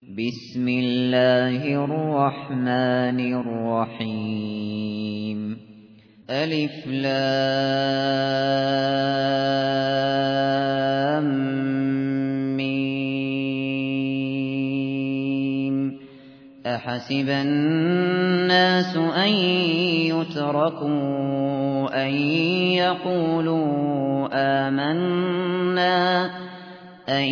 بسم الله الرحمن الرحيم. ألف لام ميم. أحسب الناس أن يتركوا أن يقولوا آمنا أن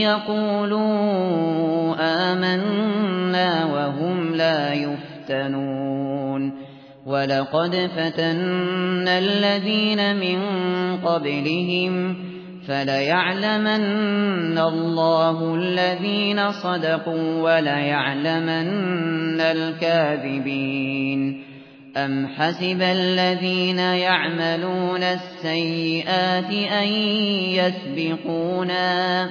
يقولوا آمنا وهم لا يفتنون. ولقد فتنا الذين من قبلهم فليعلمن الله الذين صدقوا وليعلمن الكاذبين. أم حسب الذين يعملون السيئات أن يسبقونا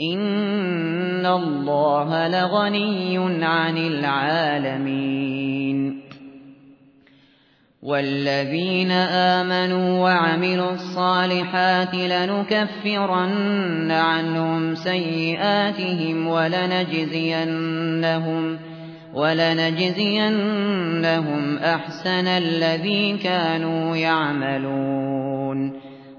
إن الله لغني عن العالمين والذين آمنوا وعملوا الصالحات لنكفرن عنهم سيئاتهم ولنجزينهم ولنجزينهم أحسن الذي كانوا يعملون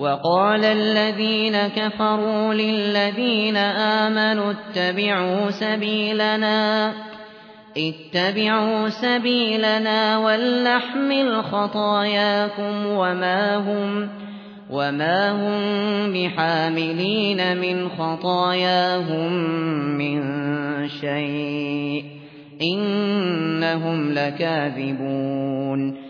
وقال الذين كفروا للذين آمنوا اتبعوا سبيلنا اتبعوا سبيلنا ولنحمل خطاياكم وما هم وما هم بحاملين من خطاياهم من شيء إنهم لكاذبون.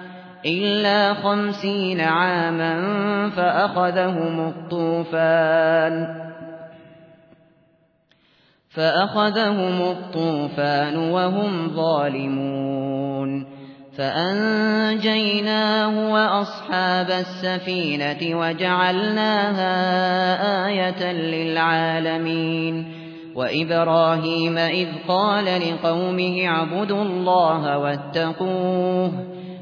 إلا خمسين عاما فأخذهم الطوفان فأخذهم الطوفان وهم ظالمون فأنجيناه وأصحاب السفينة وجعلناها آية للعالمين وإبراهيم إذ قال لقومه اعبدوا الله واتقوه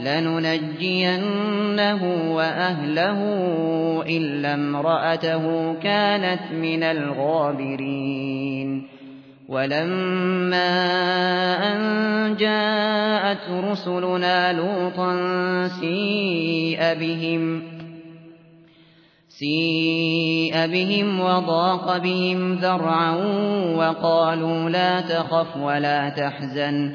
لننجينه وأهله إلا امرأته كانت من الغابرين. ولما أن جاءت رسلنا لوطا سيئ بهم سيئ بهم وضاق بهم ذرعا وقالوا لا تخف ولا تحزن.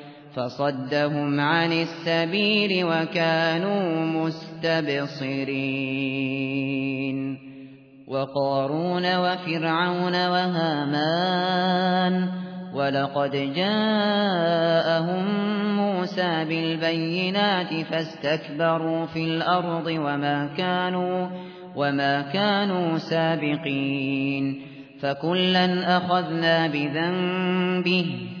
فصدهم عن السبيل وكانوا مستبصرين. وقارون وفرعون وهامان ولقد جاءهم موسى بالبينات فاستكبروا في الأرض وما كانوا وما كانوا سابقين. فكلا أخذنا بذنبه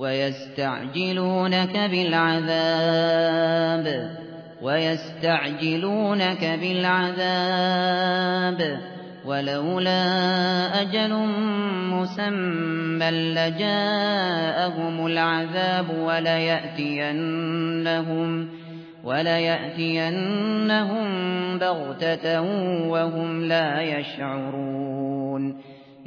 ويستعجلونك بالعذاب ويستعجلونك بالعذاب. ولولا أجل مسمى لجاءهم العذاب وليأتينهم وليأتينهم بغتة وهم لا يشعرون.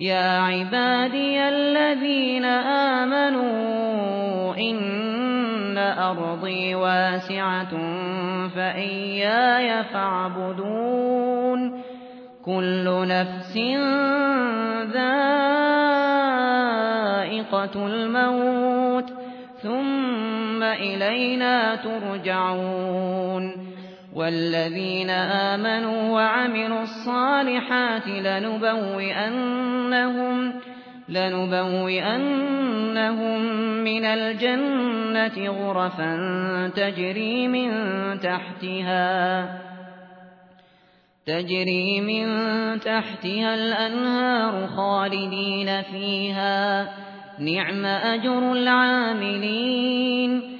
يا عبادي الذين آمنوا إن أرضي واسعة فإياي فاعبدون كل نفس ذائقة الموت ثم إلينا ترجعون والذين آمنوا وعملوا الصالحات لنبوئنهم لنبوئنهم من الجنة غرفا تجري من تحتها تجري من تحتها الأنهار خالدين فيها. نعم أجر العاملين.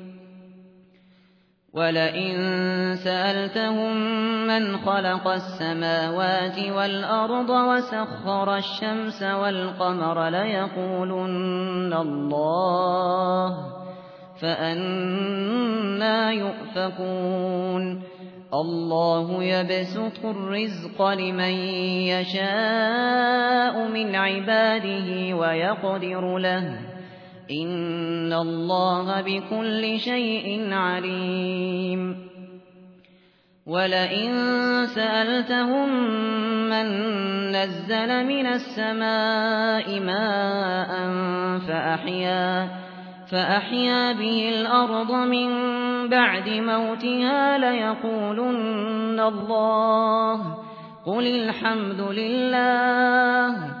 ولئن سألتهم من خلق السماوات والأرض وسخر الشمس والقمر ليقولن الله فأنا يؤفكون الله يبسط الرزق لمن يشاء من عباده ويقدر له إن الله بكل شيء عليم ولئن سألتهم من نزل من السماء ماء فأحيا فأحيا به الأرض من بعد موتها ليقولن الله قل الحمد لله